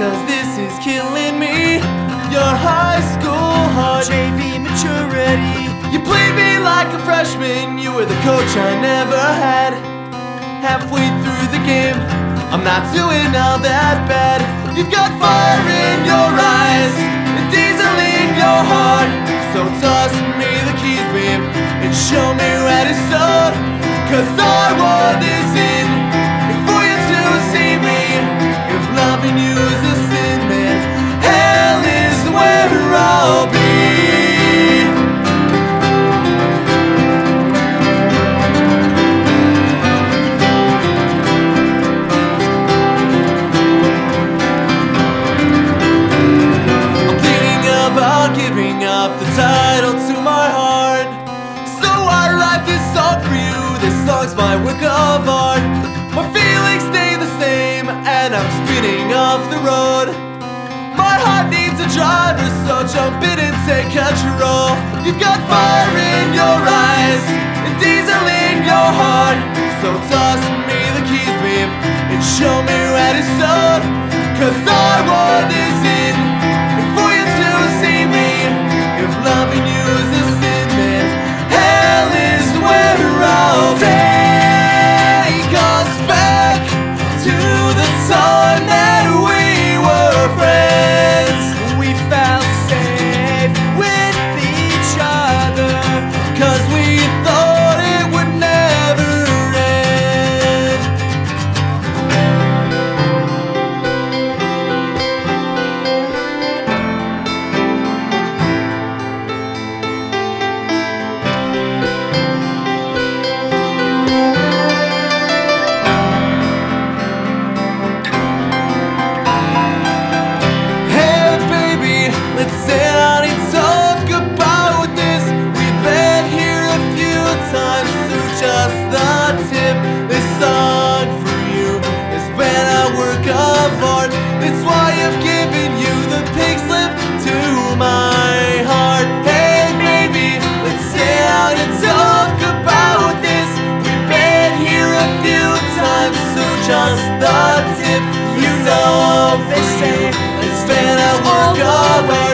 is killing me. Your high school heart, JV maturity. you played me like a freshman. You were the coach I never had. Halfway through the game, I'm not doing all that bad. You've got fire in your eyes, and diesel in your heart. So toss me the keys, babe, and show me where to start. Cause I giving up the title to my heart. So I write this song for you. This song's my work of art. My feelings stay the same, and I'm spinning off the road. My heart needs a driver, so jump in and take control. You've got fire in your eyes, and diesel in your heart. So toss me the keys, babe, and show me where to start. Cause I just the tip. You know, they say it's been a work away.